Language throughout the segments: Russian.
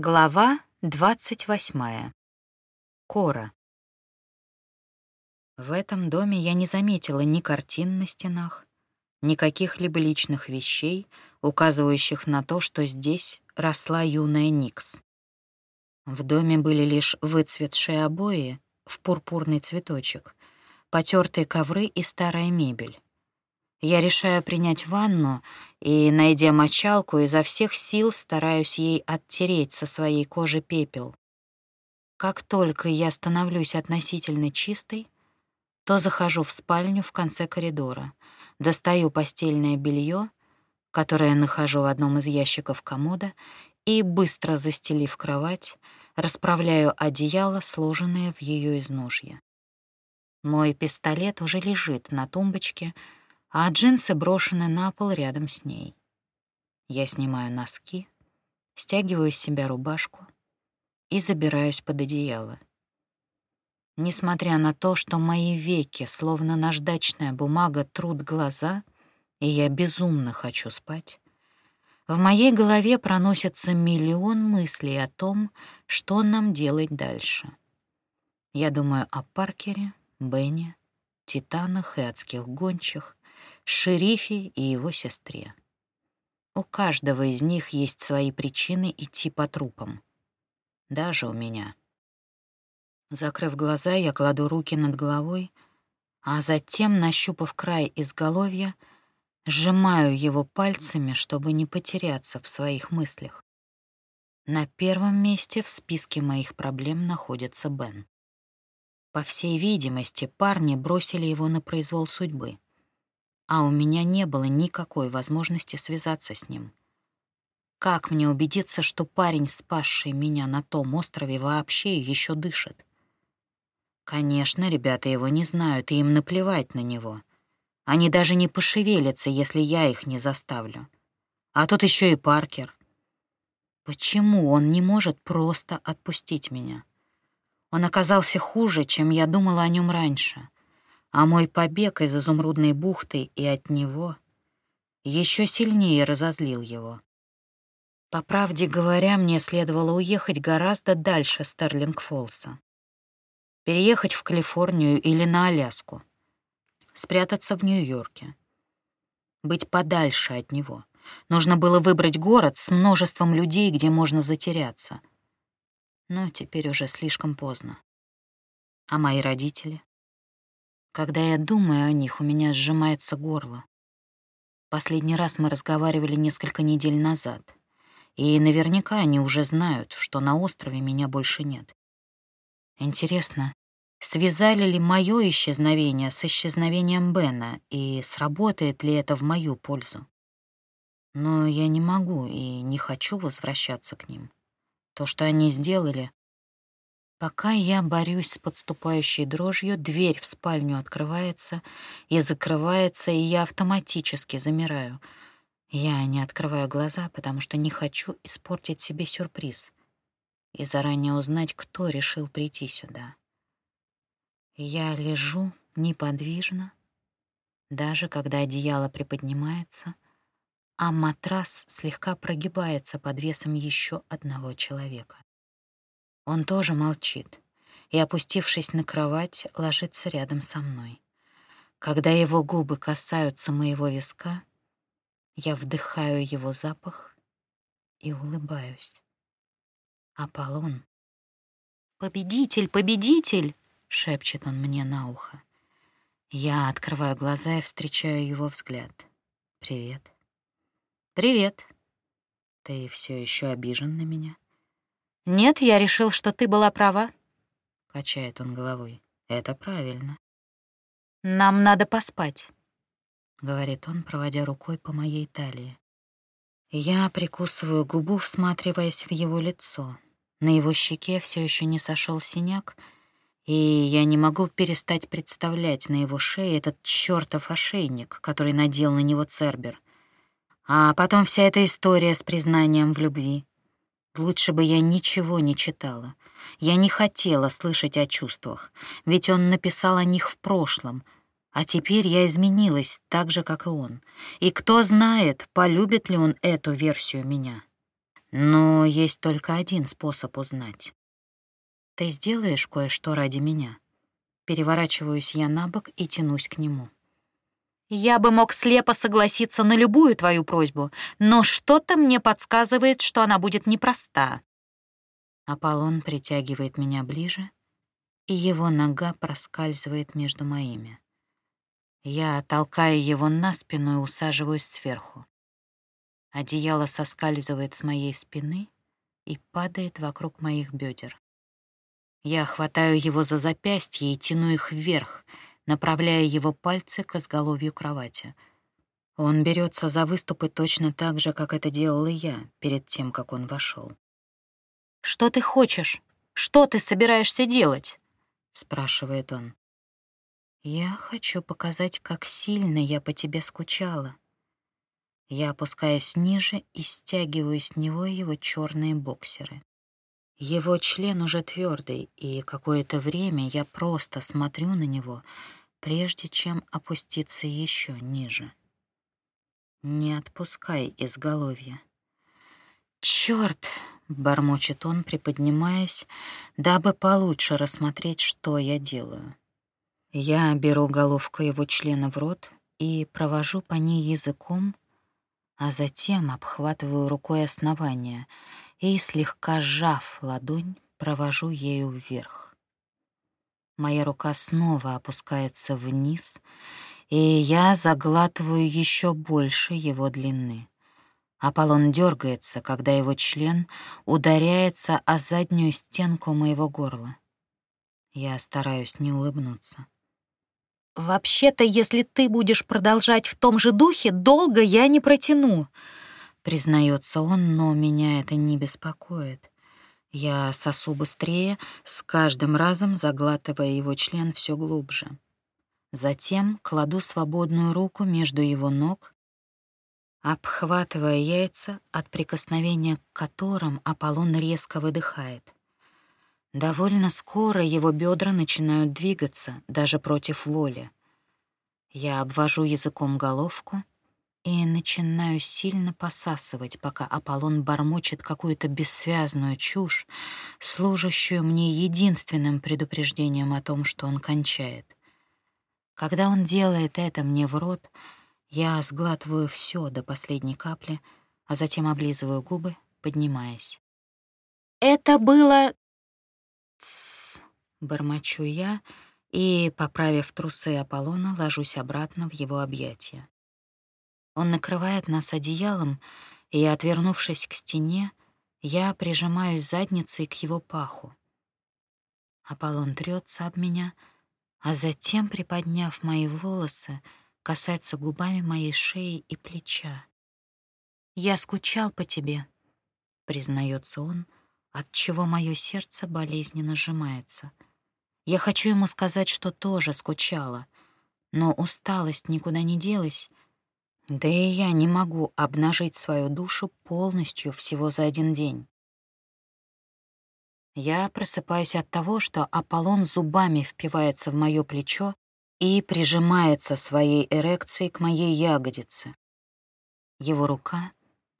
Глава двадцать восьмая. Кора. В этом доме я не заметила ни картин на стенах, ни каких-либо личных вещей, указывающих на то, что здесь росла юная Никс. В доме были лишь выцветшие обои в пурпурный цветочек, потертые ковры и старая мебель. Я решаю принять ванну и, найдя мочалку, изо всех сил стараюсь ей оттереть со своей кожи пепел. Как только я становлюсь относительно чистой, то захожу в спальню в конце коридора, достаю постельное белье, которое нахожу в одном из ящиков комода, и, быстро застелив кровать, расправляю одеяло, сложенное в ее изножье. Мой пистолет уже лежит на тумбочке — а джинсы брошены на пол рядом с ней. Я снимаю носки, стягиваю с себя рубашку и забираюсь под одеяло. Несмотря на то, что мои веки, словно наждачная бумага, трут глаза, и я безумно хочу спать, в моей голове проносится миллион мыслей о том, что нам делать дальше. Я думаю о Паркере, Бенни, Титанах и адских гончих, шерифе и его сестре. У каждого из них есть свои причины идти по трупам. Даже у меня. Закрыв глаза, я кладу руки над головой, а затем, нащупав край изголовья, сжимаю его пальцами, чтобы не потеряться в своих мыслях. На первом месте в списке моих проблем находится Бен. По всей видимости, парни бросили его на произвол судьбы а у меня не было никакой возможности связаться с ним. Как мне убедиться, что парень, спасший меня на том острове, вообще еще дышит? Конечно, ребята его не знают, и им наплевать на него. Они даже не пошевелятся, если я их не заставлю. А тут еще и Паркер. Почему он не может просто отпустить меня? Он оказался хуже, чем я думала о нем раньше а мой побег из изумрудной бухты и от него еще сильнее разозлил его. По правде говоря, мне следовало уехать гораздо дальше Стерлинг-Фолса. Переехать в Калифорнию или на Аляску. Спрятаться в Нью-Йорке. Быть подальше от него. Нужно было выбрать город с множеством людей, где можно затеряться. Но теперь уже слишком поздно. А мои родители? Когда я думаю о них, у меня сжимается горло. Последний раз мы разговаривали несколько недель назад, и наверняка они уже знают, что на острове меня больше нет. Интересно, связали ли мое исчезновение с исчезновением Бена, и сработает ли это в мою пользу? Но я не могу и не хочу возвращаться к ним. То, что они сделали, Пока я борюсь с подступающей дрожью, дверь в спальню открывается и закрывается, и я автоматически замираю. Я не открываю глаза, потому что не хочу испортить себе сюрприз и заранее узнать, кто решил прийти сюда. Я лежу неподвижно, даже когда одеяло приподнимается, а матрас слегка прогибается под весом еще одного человека. Он тоже молчит и, опустившись на кровать, ложится рядом со мной. Когда его губы касаются моего виска, я вдыхаю его запах и улыбаюсь. Аполлон. «Победитель, победитель!» — шепчет он мне на ухо. Я открываю глаза и встречаю его взгляд. «Привет». «Привет. Ты все еще обижен на меня?» «Нет, я решил, что ты была права», — качает он головой. «Это правильно». «Нам надо поспать», — говорит он, проводя рукой по моей талии. Я прикусываю губу, всматриваясь в его лицо. На его щеке все еще не сошел синяк, и я не могу перестать представлять на его шее этот чертов ошейник, который надел на него Цербер. А потом вся эта история с признанием в любви. Лучше бы я ничего не читала. Я не хотела слышать о чувствах, ведь он написал о них в прошлом, а теперь я изменилась так же, как и он. И кто знает, полюбит ли он эту версию меня. Но есть только один способ узнать. Ты сделаешь кое-что ради меня? Переворачиваюсь я на бок и тянусь к нему. Я бы мог слепо согласиться на любую твою просьбу, но что-то мне подсказывает, что она будет непроста. Аполлон притягивает меня ближе, и его нога проскальзывает между моими. Я толкаю его на спину и усаживаюсь сверху. Одеяло соскальзывает с моей спины и падает вокруг моих бедер. Я хватаю его за запястье и тяну их вверх, направляя его пальцы к изголовью кровати. Он берется за выступы точно так же, как это делал и я перед тем, как он вошел. «Что ты хочешь? Что ты собираешься делать?» — спрашивает он. «Я хочу показать, как сильно я по тебе скучала». Я опускаюсь ниже и стягиваю с него его черные боксеры. Его член уже твердый, и какое-то время я просто смотрю на него, прежде чем опуститься еще ниже. Не отпускай изголовья. Черт! бормочет он, приподнимаясь, дабы получше рассмотреть, что я делаю. Я беру головку его члена в рот и провожу по ней языком, а затем обхватываю рукой основание и, слегка сжав ладонь, провожу ею вверх. Моя рука снова опускается вниз, и я заглатываю еще больше его длины. Аполлон дергается, когда его член ударяется о заднюю стенку моего горла. Я стараюсь не улыбнуться. «Вообще-то, если ты будешь продолжать в том же духе, долго я не протяну», — признается он, но меня это не беспокоит. Я сосу быстрее, с каждым разом заглатывая его член все глубже. Затем кладу свободную руку между его ног обхватывая яйца, от прикосновения к которым Аполлон резко выдыхает. Довольно скоро его бедра начинают двигаться, даже против воли. Я обвожу языком головку и начинаю сильно посасывать, пока Аполлон бормочет какую-то бессвязную чушь, служащую мне единственным предупреждением о том, что он кончает. Когда он делает это мне в рот — я сглатываю все до последней капли, а затем облизываю губы, поднимаясь. «Это было...» «Тссс», — бормочу я, и, поправив трусы Аполлона, ложусь обратно в его объятия. Он накрывает нас одеялом, и, отвернувшись к стене, я прижимаюсь задницей к его паху. Аполлон трется об меня, а затем, приподняв мои волосы, касается губами моей шеи и плеча. «Я скучал по тебе», — признается он, от чего мое сердце болезненно сжимается. Я хочу ему сказать, что тоже скучала, но усталость никуда не делась, да и я не могу обнажить свою душу полностью всего за один день. Я просыпаюсь от того, что Аполлон зубами впивается в мое плечо и прижимается своей эрекцией к моей ягодице. Его рука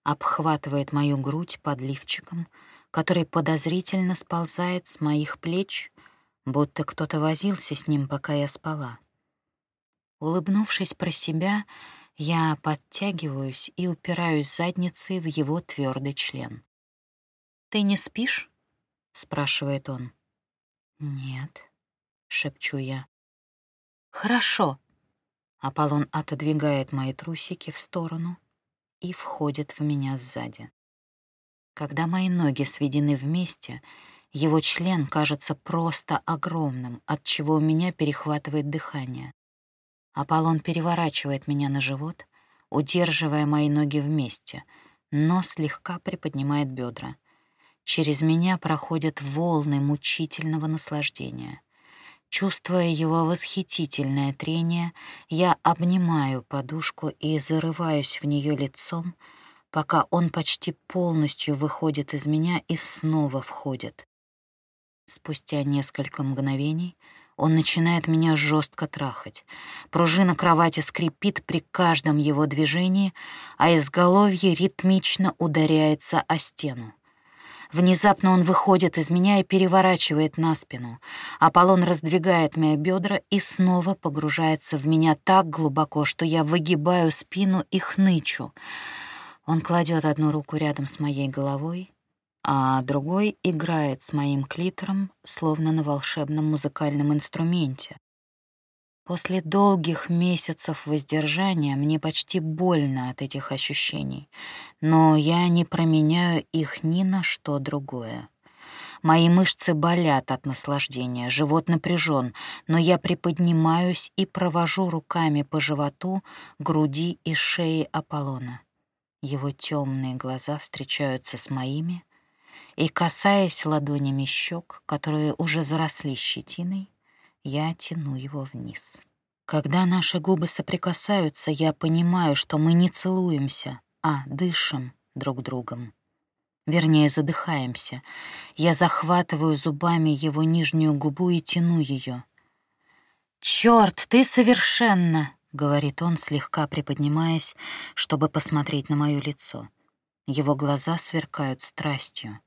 обхватывает мою грудь под лифчиком, который подозрительно сползает с моих плеч, будто кто-то возился с ним, пока я спала. Улыбнувшись про себя, я подтягиваюсь и упираюсь задницей в его твердый член. «Ты не спишь?» — спрашивает он. «Нет», — шепчу я. «Хорошо». Аполлон отодвигает мои трусики в сторону и входит в меня сзади. Когда мои ноги сведены вместе, его член кажется просто огромным, от чего у меня перехватывает дыхание. Аполлон переворачивает меня на живот, удерживая мои ноги вместе, но слегка приподнимает бедра. Через меня проходят волны мучительного наслаждения. Чувствуя его восхитительное трение, я обнимаю подушку и зарываюсь в нее лицом, пока он почти полностью выходит из меня и снова входит. Спустя несколько мгновений Он начинает меня жестко трахать. Пружина кровати скрипит при каждом его движении, а изголовье ритмично ударяется о стену. Внезапно он выходит из меня и переворачивает на спину. Аполлон раздвигает мои бедра и снова погружается в меня так глубоко, что я выгибаю спину и хнычу. Он кладет одну руку рядом с моей головой, а другой играет с моим клитором, словно на волшебном музыкальном инструменте. После долгих месяцев воздержания мне почти больно от этих ощущений, но я не променяю их ни на что другое. Мои мышцы болят от наслаждения, живот напряжен, но я приподнимаюсь и провожу руками по животу, груди и шее Аполлона. Его темные глаза встречаются с моими, и, касаясь ладонями щек, которые уже заросли щетиной, я тяну его вниз. Когда наши губы соприкасаются, я понимаю, что мы не целуемся, а дышим друг другом. Вернее, задыхаемся. Я захватываю зубами его нижнюю губу и тяну ее. «Чёрт, ты совершенно!» — говорит он, слегка приподнимаясь, чтобы посмотреть на моё лицо. Его глаза сверкают страстью.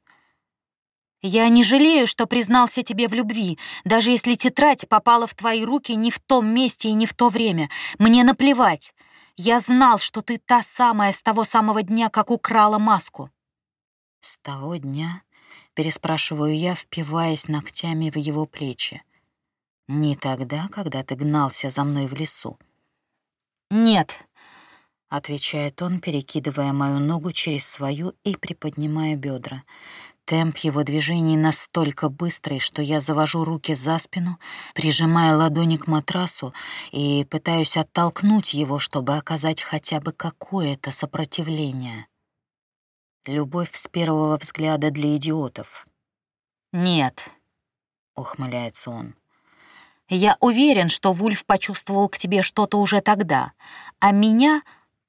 Я не жалею, что признался тебе в любви, даже если тетрадь попала в твои руки не в том месте и не в то время. Мне наплевать. Я знал, что ты та самая с того самого дня, как украла маску. С того дня, переспрашиваю я, впиваясь ногтями в его плечи. Не тогда, когда ты гнался за мной в лесу. Нет, отвечает он, перекидывая мою ногу через свою и приподнимая бедра. Темп его движений настолько быстрый, что я завожу руки за спину, прижимая ладони к матрасу и пытаюсь оттолкнуть его, чтобы оказать хотя бы какое-то сопротивление. Любовь с первого взгляда для идиотов. «Нет», — ухмыляется он. «Я уверен, что Вульф почувствовал к тебе что-то уже тогда, а меня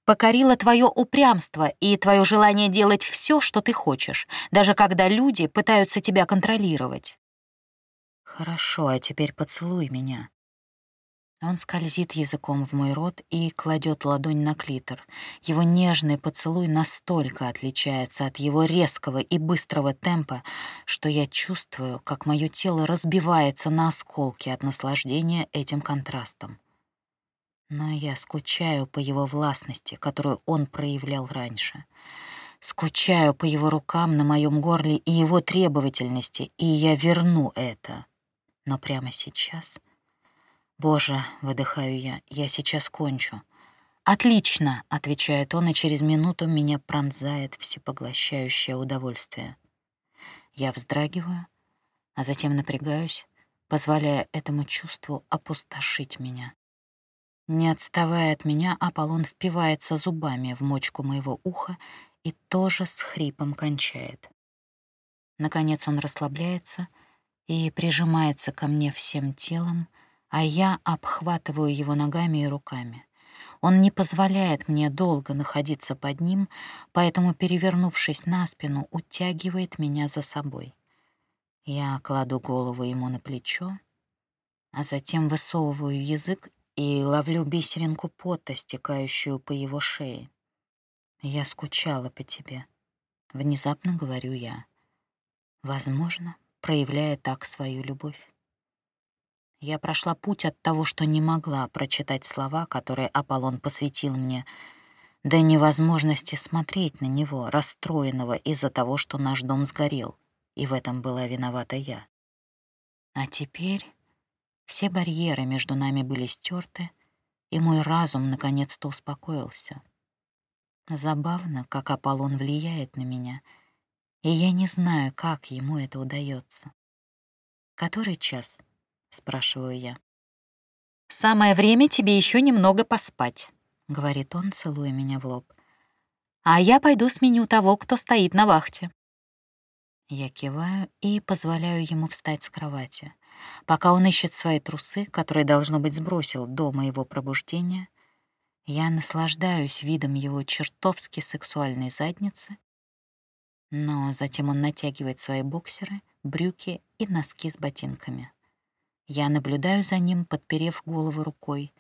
покорило твое упрямство и твое желание делать все, что ты хочешь, даже когда люди пытаются тебя контролировать. Хорошо, а теперь поцелуй меня. Он скользит языком в мой рот и кладет ладонь на клитор. Его нежный поцелуй настолько отличается от его резкого и быстрого темпа, что я чувствую, как мое тело разбивается на осколки от наслаждения этим контрастом. Но я скучаю по его властности, которую он проявлял раньше. Скучаю по его рукам на моем горле и его требовательности, и я верну это. Но прямо сейчас... «Боже», — выдыхаю я, — «я сейчас кончу». «Отлично», — отвечает он, и через минуту меня пронзает всепоглощающее удовольствие. Я вздрагиваю, а затем напрягаюсь, позволяя этому чувству опустошить меня. Не отставая от меня, Аполлон впивается зубами в мочку моего уха и тоже с хрипом кончает. Наконец он расслабляется и прижимается ко мне всем телом, а я обхватываю его ногами и руками. Он не позволяет мне долго находиться под ним, поэтому, перевернувшись на спину, утягивает меня за собой. Я кладу голову ему на плечо, а затем высовываю язык и ловлю бисеринку пота, стекающую по его шее. «Я скучала по тебе», — внезапно говорю я. Возможно, проявляя так свою любовь. Я прошла путь от того, что не могла прочитать слова, которые Аполлон посвятил мне, до невозможности смотреть на него, расстроенного из-за того, что наш дом сгорел, и в этом была виновата я. А теперь все барьеры между нами были стерты, и мой разум наконец-то успокоился. Забавно, как Аполлон влияет на меня, и я не знаю, как ему это удается. «Который час?» — спрашиваю я. «Самое время тебе еще немного поспать», — говорит он, целуя меня в лоб. «А я пойду сменю того, кто стоит на вахте». Я киваю и позволяю ему встать с кровати. Пока он ищет свои трусы, которые, должно быть, сбросил до моего пробуждения, я наслаждаюсь видом его чертовски сексуальной задницы, но затем он натягивает свои боксеры, брюки и носки с ботинками. Я наблюдаю за ним, подперев голову рукой,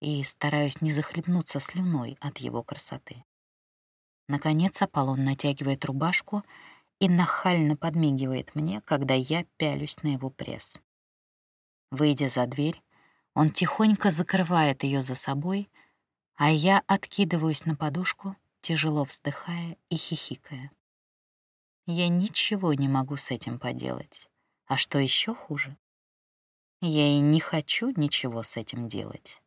и стараюсь не захлебнуться слюной от его красоты. Наконец Аполлон натягивает рубашку и нахально подмигивает мне, когда я пялюсь на его пресс. Выйдя за дверь, он тихонько закрывает ее за собой, а я откидываюсь на подушку, тяжело вздыхая и хихикая. Я ничего не могу с этим поделать. А что еще хуже? Я и не хочу ничего с этим делать.